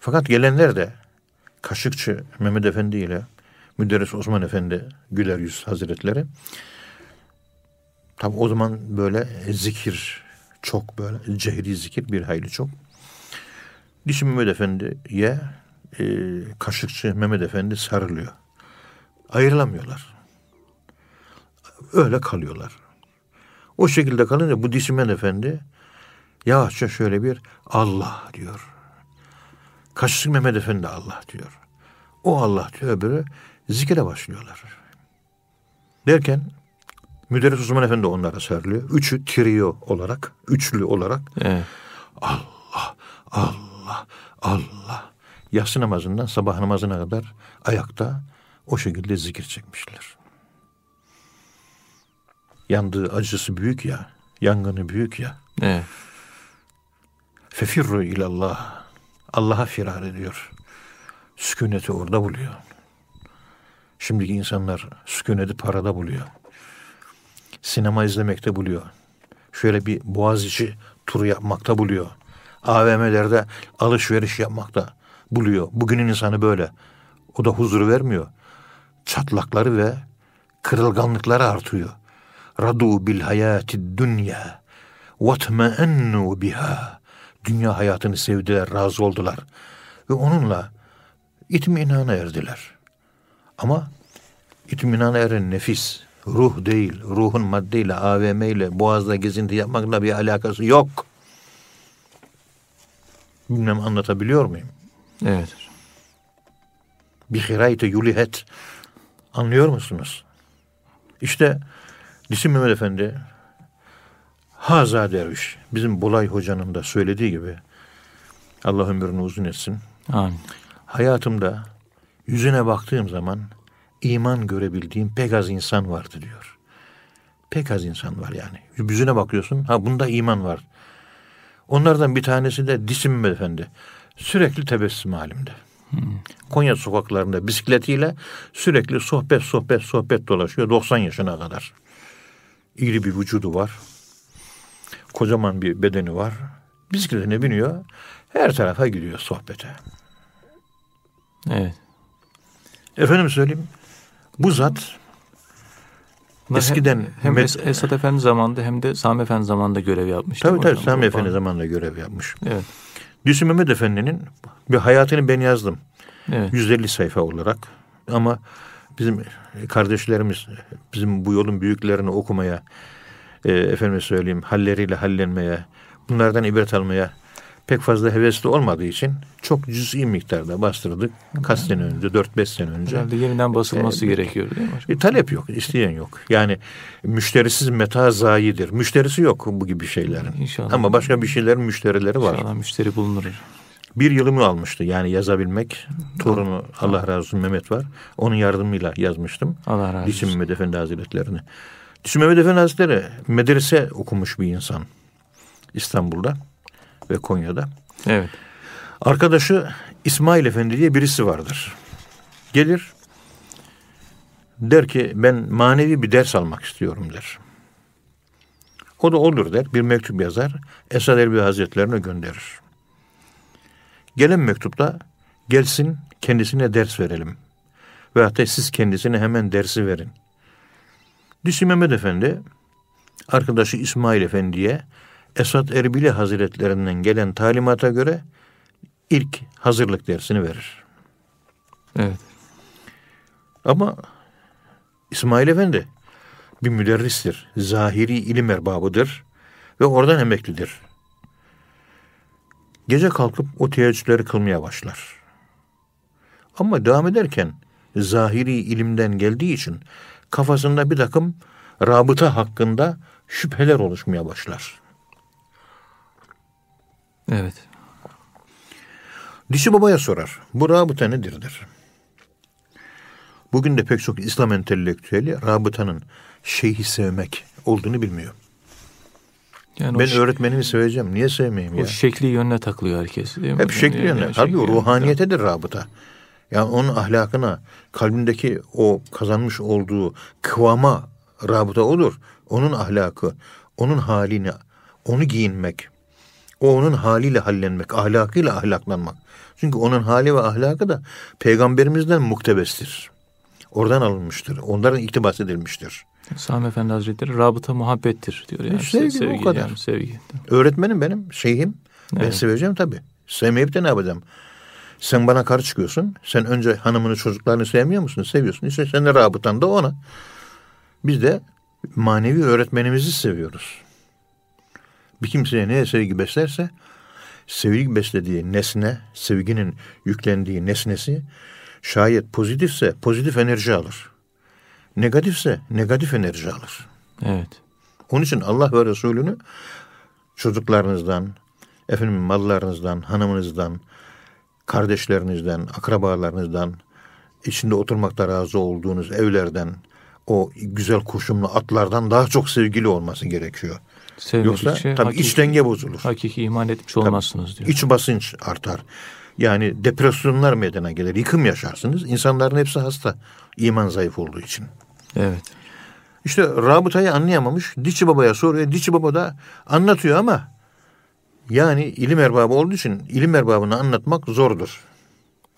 Fakat gelenler de Kaşıkçı Mehmet Efendi ile Müderris Osman Efendi Güler Yüz Hazretleri Tabi o zaman böyle zikir çok böyle cehri zikir bir hayli çok. Dişi Mehmet Efendi'ye e, kaşıkçı Mehmet Efendi sarılıyor. Ayrılamıyorlar. Öyle kalıyorlar. O şekilde kalınca bu Dişi Mehmet Efendi yavaşça şöyle bir Allah diyor. Kaşıkçı Mehmet Efendi Allah diyor. O Allah diyor öbürü zikre başlıyorlar. Derken Müderris Osman Efendi onlara sarılıyor. Üçü trio olarak, üçlü olarak Evet. Allah, Allah, Allah. Yatsı namazından sabah namazına kadar ayakta o şekilde zikir çekmişler. Yandığı acısı büyük ya, yangını büyük ya. Evet. Fefirru ilallah. Allah'a firar ediyor. Sükuneti orada buluyor. Şimdiki insanlar sükuneti parada buluyor. Sinema izlemekte buluyor. Şöyle bir boğaziçi turu yapmakta buluyor. AVM'lerde alışveriş yapmakta buluyor. Bugünün insanı böyle. O da huzur vermiyor. Çatlakları ve kırılganlıkları artıyor. Radu bil hayati dünya ve biha. Dünya hayatını sevdiler, razı oldular. Ve onunla itminana erdiler. Ama itminana eren nefis, ruh değil. Ruhun maddeyle, AVM ile, boğazda gezinti yapmakla bir alakası yok. Bilmem anlatabiliyor muyum? Evet. Bir hirayte yulihet. Anlıyor musunuz? İşte Disim Mehmet Efendi Haza derviş. Bizim Bulay Hoca'nın da söylediği gibi Allah ömrünü uzun etsin. Amin. Hayatımda yüzüne baktığım zaman iman görebildiğim pek az insan vardı diyor. Pek az insan var yani. Yüzüne bakıyorsun ha bunda iman var. Onlardan bir tanesi de Disim Efendi. Sürekli tebessüm halimde. Konya sokaklarında bisikletiyle sürekli sohbet sohbet sohbet dolaşıyor 90 yaşına kadar. İri bir vücudu var. Kocaman bir bedeni var. Bisikletine biniyor. Her tarafa gidiyor sohbete. Evet. Efendim söyleyeyim. Bu zat Bunlar eskiden hem, hem Es- Esat Efendi zamanında hem de Sami Efendi zamanında görev yapmış. tabii tabii? Sami Efendi zamanında görev yapmış. Evet. Düsü Mehmet Efendi'nin bir hayatını ben yazdım. Evet. 150 sayfa olarak. Ama bizim kardeşlerimiz bizim bu yolun büyüklerini okumaya, e, efendime söyleyeyim halleriyle hallenmeye, bunlardan ibret almaya pek fazla hevesli olmadığı için çok cüz'i miktarda bastırdık. Kaç sene önce, 4-5 sene önce. Herhalde yeniden basılması Ee, gerekiyor değil mi hocam? E, talep yok, isteyen yok. Yani müşterisiz meta zayidir. Müşterisi yok bu gibi şeylerin. İnşallah. Ama başka bir şeylerin müşterileri var. İnşallah müşteri bulunur. Bir yılımı almıştı yani yazabilmek. Torunu Allah razı olsun Mehmet var. Onun yardımıyla yazmıştım. Allah razı olsun. Mehmet Efendi Hazretlerini. Dişim Mehmet Efendi Hazretleri medrese okumuş bir insan. İstanbul'da ve Konya'da. Evet. Arkadaşı İsmail Efendi diye birisi vardır. Gelir der ki ben manevi bir ders almak istiyorum der. O da olur der. Bir mektup yazar. Esad Erbil Hazretlerine gönderir. Gelen mektupta gelsin kendisine ders verelim. Ve hatta siz kendisine hemen dersi verin. Düşü Mehmet Efendi arkadaşı İsmail Efendi'ye Esad Erbili Hazretlerinden gelen talimata göre ilk hazırlık dersini verir. Evet. Ama İsmail Efendi bir müderristir. Zahiri ilim erbabıdır ve oradan emeklidir. Gece kalkıp o teheccüdleri kılmaya başlar. Ama devam ederken zahiri ilimden geldiği için kafasında bir takım rabıta hakkında şüpheler oluşmaya başlar. Evet. Dişi babaya sorar. Bu rabıta nedir der. Bugün de pek çok İslam entelektüeli rabıtanın şeyhi sevmek olduğunu bilmiyor. Yani ben o, ş- öğretmenimi seveceğim. Niye sevmeyeyim o ya? şekli yönüne takılıyor herkes değil mi? Hep şekli Yani- yönler. yani şekli yönler. ruhaniyetedir rabıta. Yani onun ahlakına, kalbindeki o kazanmış olduğu kıvama rabıta olur. Onun ahlakı, onun halini, onu giyinmek, o onun haliyle hallenmek, ahlakıyla ahlaklanmak. Çünkü onun hali ve ahlakı da peygamberimizden muktebestir. Oradan alınmıştır. Onların iktibas edilmiştir. Sami Efendi Hazretleri rabıta muhabbettir diyor. Yani. sevgi, o kadar. Yani, sevgi. Öğretmenim benim, şeyhim. Ben Evet. seveceğim tabii. Sevmeyip de ne yapacağım? Sen bana karşı çıkıyorsun. Sen önce hanımını çocuklarını sevmiyor musun? Seviyorsun. İşte sen de rabıtan da ona. Biz de manevi öğretmenimizi seviyoruz. Bir kimseye neye sevgi beslerse sevgi beslediği nesne, sevginin yüklendiği nesnesi şayet pozitifse pozitif enerji alır. Negatifse negatif enerji alır. Evet. Onun için Allah ve Resulünü çocuklarınızdan, efendim mallarınızdan, hanımınızdan, kardeşlerinizden, akrabalarınızdan, içinde oturmakta razı olduğunuz evlerden, o güzel kuşumlu atlardan daha çok sevgili olması gerekiyor. Yoksa tabii hakiki, iç denge bozulur. hakiki iman etmiş olmazsınız diyor. İç basınç artar. Yani depresyonlar meydana gelir. Yıkım yaşarsınız. İnsanların hepsi hasta. İman zayıf olduğu için. Evet. İşte rabıtayı anlayamamış. Diçi Baba'ya soruyor. Diçi Baba da anlatıyor ama yani ilim erbabı olduğu için ilim erbabını anlatmak zordur.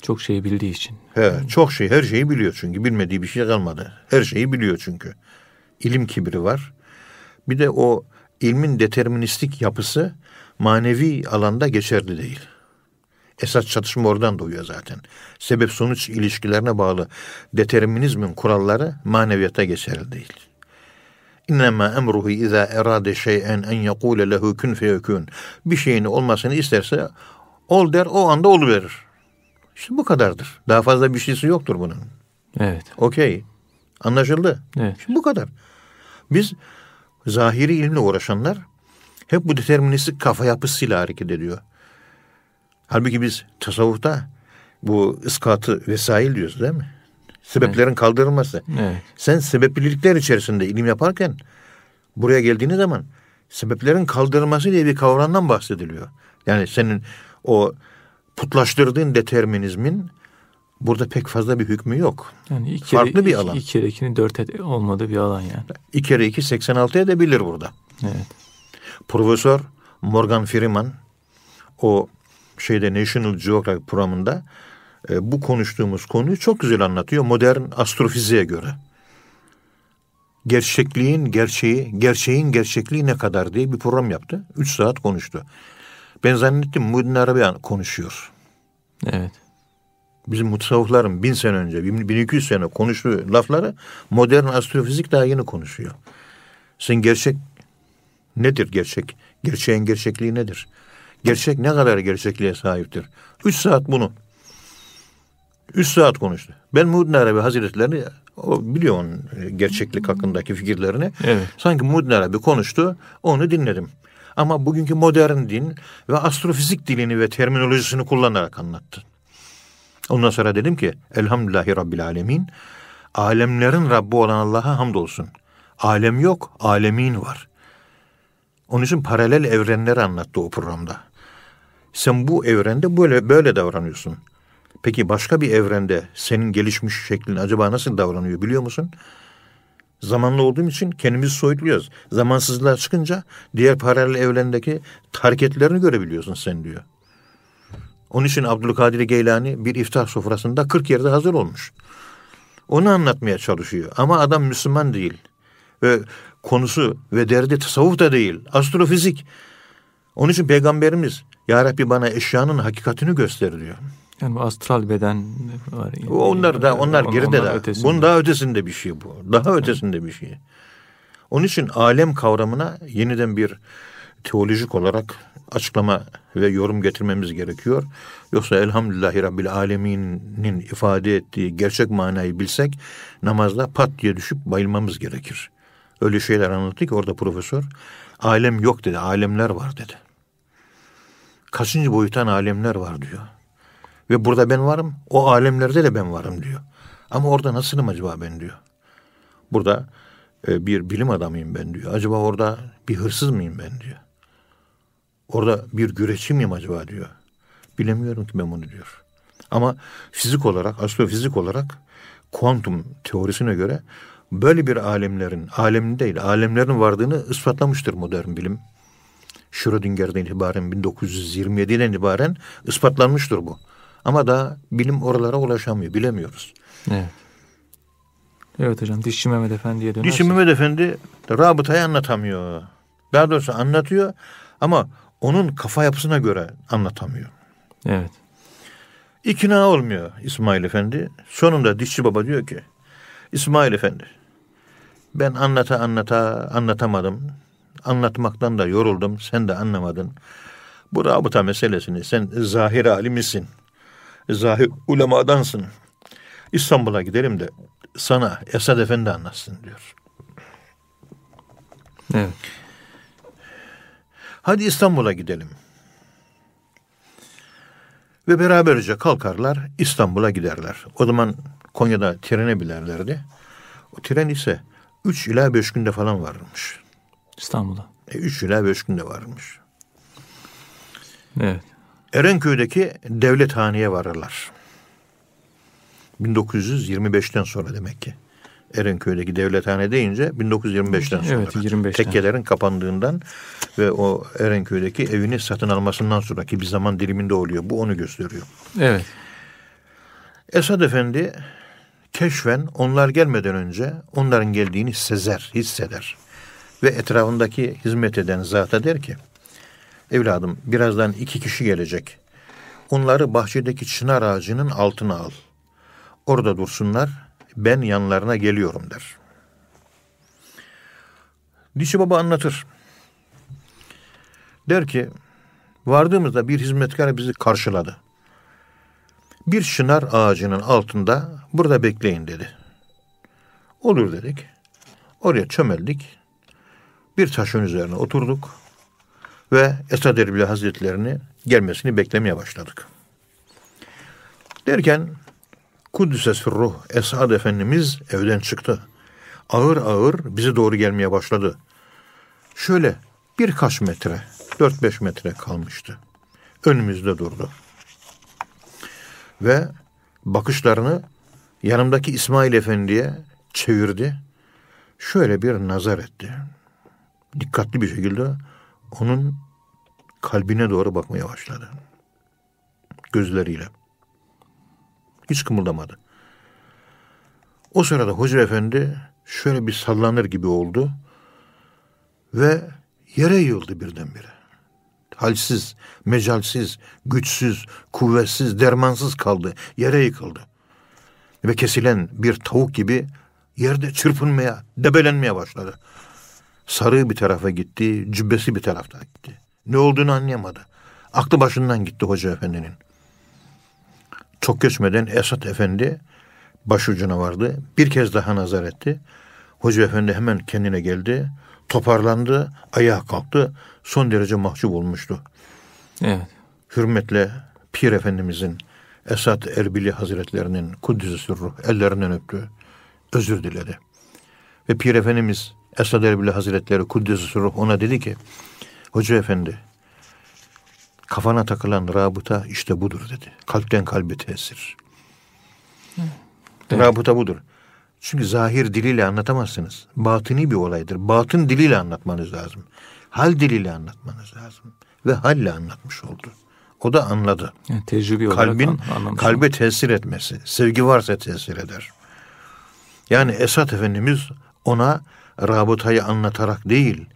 Çok şey bildiği için. He, çok şey, her şeyi biliyor çünkü. Bilmediği bir şey kalmadı. Her şeyi biliyor çünkü. İlim kibri var. Bir de o ilmin deterministik yapısı manevi alanda geçerli değil. Esas çatışma oradan doğuyor zaten. Sebep sonuç ilişkilerine bağlı determinizmin kuralları maneviyata geçerli değil. İnnemâ emruhu izâ erâde şey'en en yekûle lehu kün feyekûn. Bir şeyin olmasını isterse ol der o anda oluverir. İşte bu kadardır. Daha fazla bir şeysi yoktur bunun. Evet. Okey. Anlaşıldı. Evet. Şimdi bu kadar. Biz zahiri ilimle uğraşanlar hep bu deterministik kafa yapısıyla hareket ediyor. Halbuki biz tasavvufta bu ıskatı vesail diyoruz değil mi? Sebeplerin kaldırılması. Evet. Sen sebeplilikler içerisinde ilim yaparken buraya geldiğiniz zaman sebeplerin kaldırılması diye bir kavramdan bahsediliyor. Yani senin o putlaştırdığın determinizmin burada pek fazla bir hükmü yok. Yani iki kere, Farklı bir iki- alan. iki kere ikinin dört et, olmadığı bir alan yani. 2 kere 2 86 edebilir burada. Evet. Profesör Morgan Freeman o şeyde National Geographic programında bu konuştuğumuz konuyu çok güzel anlatıyor modern astrofiziğe göre. Gerçekliğin gerçeği, gerçeğin gerçekliği ne kadar diye bir program yaptı. Üç saat konuştu. Ben zannettim Muhyiddin Arabi konuşuyor. Evet. Bizim mutasavvıfların bin sene önce, bin- 1200 sene konuştuğu lafları modern astrofizik daha yeni konuşuyor. Sen gerçek nedir gerçek? Gerçeğin gerçekliği nedir? Gerçek ne kadar gerçekliğe sahiptir? Üç saat bunu. Üç saat konuştu. Ben Muhyiddin Arabi Hazretlerini o biliyor onun e, gerçeklik hakkındaki fikirlerini. Evet. Sanki Muhyiddin Arabi konuştu, onu dinledim. Ama bugünkü modern din ve astrofizik dilini ve terminolojisini kullanarak anlattı. Ondan sonra dedim ki Elhamdülillahi Rabbil Alemin. Alemlerin Rabbi olan Allah'a hamdolsun. Alem yok, alemin var. Onun için paralel evrenleri anlattı o programda. Sen bu evrende böyle böyle davranıyorsun. Peki başka bir evrende senin gelişmiş şeklin acaba nasıl davranıyor biliyor musun? Zamanlı olduğum için kendimizi soyutluyoruz. Zamansızlığa çıkınca diğer paralel evrendeki hareketlerini görebiliyorsun sen diyor. Onun için Abdülkadir Geylani bir iftar sofrasında 40 yerde hazır olmuş. Onu anlatmaya çalışıyor. Ama adam Müslüman değil. Ve konusu ve derdi tasavvuf da değil. Astrofizik. Onun için peygamberimiz Ya Rabbi bana eşyanın hakikatini göster diyor. Yani bu astral beden var. Onlar da onlar On- geride onlar de. ötesinde. Bunun daha ötesinde bir şey bu. Daha ötesinde bir şey. Onun için alem kavramına yeniden bir teolojik olarak açıklama ve yorum getirmemiz gerekiyor. Yoksa elhamdülillahi rabbil aleminin ifade ettiği gerçek manayı bilsek namazda pat diye düşüp bayılmamız gerekir. Öyle şeyler anlattı ki orada profesör alem yok dedi, alemler var dedi. Kaçıncı boyuttan alemler var diyor. Ve burada ben varım, o alemlerde de ben varım diyor. Ama orada nasılım acaba ben diyor. Burada e, bir bilim adamıyım ben diyor. Acaba orada bir hırsız mıyım ben diyor. Orada bir güreşçi miyim acaba diyor. Bilemiyorum ki ben bunu diyor. Ama fizik olarak, astrofizik olarak kuantum teorisine göre böyle bir alemlerin, alemin değil, alemlerin vardığını ispatlamıştır modern bilim. Schrödinger'den itibaren 1927'den itibaren ispatlanmıştır bu. Ama daha bilim oralara ulaşamıyor, bilemiyoruz. Evet. Evet hocam Dişçi Mehmet Efendi'ye dönersek. Dişi Mehmet Efendi rabıtayı anlatamıyor. Daha doğrusu anlatıyor ama onun kafa yapısına göre anlatamıyor. Evet. İkna olmuyor İsmail Efendi. Sonunda dişçi baba diyor ki İsmail Efendi ben anlata anlata anlatamadım. Anlatmaktan da yoruldum. Sen de anlamadın. Bu rabıta meselesini sen zahir alimisin. Zahir ulemadansın. İstanbul'a gidelim de sana Esad Efendi anlatsın diyor. Evet. Hadi İstanbul'a gidelim. Ve beraberce kalkarlar İstanbul'a giderler. O zaman Konya'da trene binerlerdi. O tren ise 3 ila 5 günde falan varmış. İstanbul'a. 3 ila 5 günde varmış. Evet. Erenköy'deki devlethaneye varırlar. 1925'ten sonra demek ki. Erenköy'deki devlethane deyince 1925'ten sonra. Evet, 25'ten. Tekkelerin kapandığından ve o Erenköy'deki evini satın almasından sonraki bir zaman diliminde oluyor. Bu onu gösteriyor. Evet. Esad Efendi keşfen onlar gelmeden önce onların geldiğini sezer, hisseder. Ve etrafındaki hizmet eden zata der ki, evladım birazdan iki kişi gelecek. Onları bahçedeki çınar ağacının altına al. Orada dursunlar, ben yanlarına geliyorum der. Dişi baba anlatır. Der ki, vardığımızda bir hizmetkar bizi karşıladı. Bir şınar ağacının altında burada bekleyin dedi. Olur dedik. Oraya çömeldik. Bir taşın üzerine oturduk ve Esad Erbil Hazretlerini gelmesini beklemeye başladık. Derken Kuddüses ruh Esad Efendimiz evden çıktı. Ağır ağır bize doğru gelmeye başladı. Şöyle birkaç metre, 4-5 metre kalmıştı. Önümüzde durdu. Ve bakışlarını yanımdaki İsmail Efendi'ye çevirdi. Şöyle bir nazar etti. Dikkatli bir şekilde onun kalbine doğru bakmaya başladı. Gözleriyle. Hiç kımıldamadı. O sırada Hoca Efendi şöyle bir sallanır gibi oldu ve yere yığıldı birdenbire. Halsiz, mecalsiz, güçsüz, kuvvetsiz, dermansız kaldı. Yere yıkıldı. Ve kesilen bir tavuk gibi yerde çırpınmaya, debelenmeye başladı. Sarığı bir tarafa gitti, cübbesi bir tarafta gitti. Ne olduğunu anlayamadı. Aklı başından gitti Hoca Efendi'nin. Çok geçmeden Esat Efendi başucuna vardı. Bir kez daha nazar etti. Hoca Efendi hemen kendine geldi. Toparlandı, ayağa kalktı. Son derece mahcup olmuştu. Evet. Hürmetle Pir Efendimizin Esat Erbili Hazretlerinin Kuddüsü Sürruh ellerinden öptü. Özür diledi. Ve Pir Efendimiz Esad Erbili Hazretleri Kuddüsü Sürruh ona dedi ki Hoca Efendi kafana takılan rabıta işte budur dedi. Kalpten kalbe tesir. Evet. Rabıta budur. Çünkü zahir diliyle anlatamazsınız. Batini bir olaydır. Batın diliyle anlatmanız lazım. Hal diliyle anlatmanız lazım. Ve halle anlatmış oldu. O da anladı. Yani olarak Kalbin an- anlamış. kalbe tesir etmesi. Sevgi varsa tesir eder. Yani Esat Efendimiz ona rabıtayı anlatarak değil,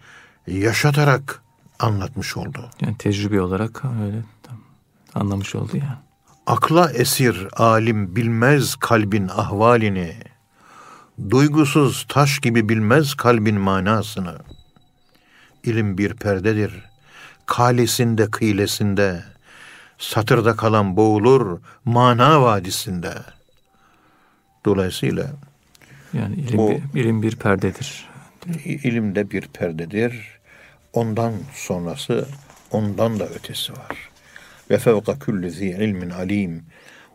yaşatarak anlatmış oldu. Yani tecrübi olarak öyle tam anlamış oldu yani. Akla esir alim bilmez kalbin ahvalini. Duygusuz taş gibi bilmez kalbin manasını. İlim bir perdedir. Kalesinde kıylesinde. Satırda kalan boğulur mana vadisinde. Dolayısıyla Yani ilim, Bu- bir, ilim bir perdedir. ilim de bir perdedir. Ondan sonrası ondan da ötesi var. Ve fevka kulli zi ilmin alim.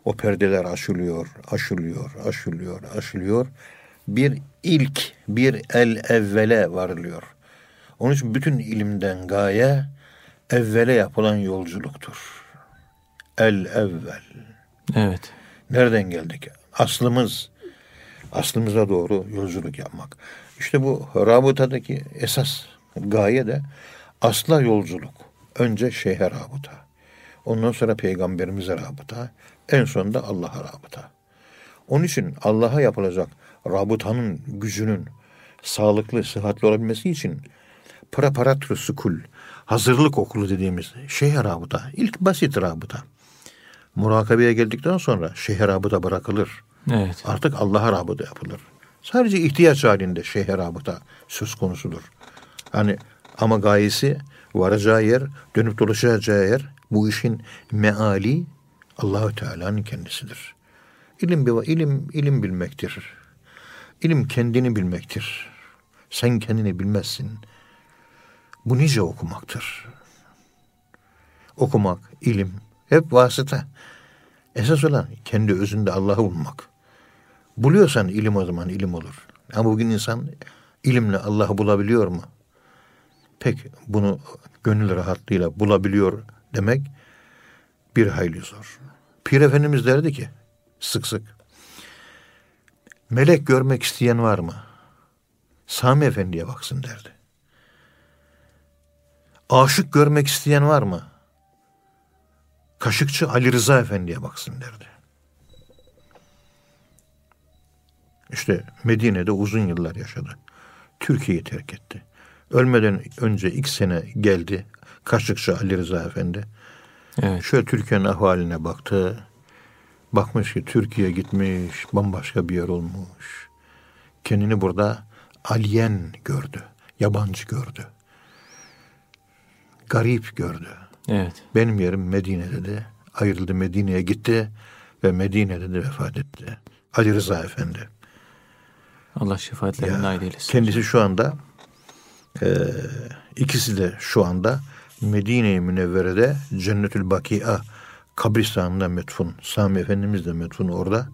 O perdeler aşılıyor, aşılıyor, aşılıyor, aşılıyor. Bir ilk, bir el evvele varılıyor. Onun için bütün ilimden gaye evvele yapılan yolculuktur. El evvel. Evet. Nereden geldik? Aslımız, aslımıza doğru yolculuk yapmak. İşte bu rabıtadaki esas gaye de asla yolculuk. Önce şeyhe rabıta. Ondan sonra peygamberimize rabıta. En sonunda Allah'a rabıta. Onun için Allah'a yapılacak rabıtanın gücünün sağlıklı, sıhhatli olabilmesi için preparatür sukul, hazırlık okulu dediğimiz şeyhe rabıta, ilk basit rabıta. Murakabeye geldikten sonra şeyhe rabıta bırakılır. Evet. Artık Allah'a rabıta yapılır. Sadece ihtiyaç halinde şeyhe rabıta söz konusudur. Hani ama gayesi varacağı yer, dönüp dolaşacağı yer bu işin meali Allahü Teala'nın kendisidir. İlim, ilim, ilim bilmektir. İlim kendini bilmektir. Sen kendini bilmezsin. Bu nice okumaktır. Okumak, ilim hep vasıta. Esas olan kendi özünde Allah'ı bulmak. Buluyorsan ilim o zaman ilim olur. Ama bugün insan ilimle Allah'ı bulabiliyor mu? Pek bunu gönül rahatlığıyla bulabiliyor demek bir hayli zor. Pir Efendimiz derdi ki sık sık melek görmek isteyen var mı? Sami Efendi'ye baksın derdi. Aşık görmek isteyen var mı? Kaşıkçı Ali Rıza Efendi'ye baksın derdi. İşte Medine'de uzun yıllar yaşadı. Türkiye'yi terk etti. Ölmeden önce ilk sene geldi Kaşıkçı Ali Rıza Efendi. Evet. Şöyle Türkiye'nin ahvaline baktı. Bakmış ki Türkiye gitmiş, bambaşka bir yer olmuş. Kendini burada alien gördü, yabancı gördü. Garip gördü. Evet. Benim yerim Medine dedi. Ayrıldı Medine'ye gitti ve Medine'de de vefat etti. Ali Rıza Efendi. Allah şefaatlerine nail eylesin. Kendisi şu anda e, ikisi de şu anda Medine-i Münevvere'de Cennetül Bakia kabristanında metfun. Sami Efendimiz de metfun orada.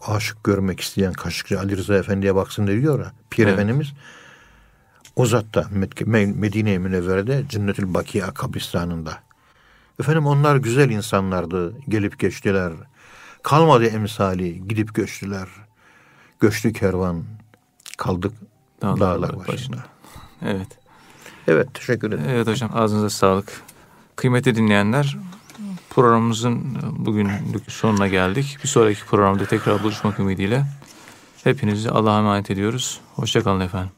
Aşık görmek isteyen Kaşıkçı Ali Rıza Efendi'ye baksın diyor ya. Pir Evet. Efendimiz o zat da Med- Medine-i Münevvere'de Cennetül Bakia kabristanında. Efendim onlar güzel insanlardı. Gelip geçtiler. Kalmadı emsali. Gidip göçtüler. Göçtü kervan. Kaldık Dağlar dağlar, başında. başında. Evet. Evet teşekkür ederim. Evet hocam ağzınıza sağlık. Kıymetli dinleyenler programımızın bugünlük sonuna geldik. Bir sonraki programda tekrar buluşmak ümidiyle hepinizi Allah'a emanet ediyoruz. Hoşçakalın efendim.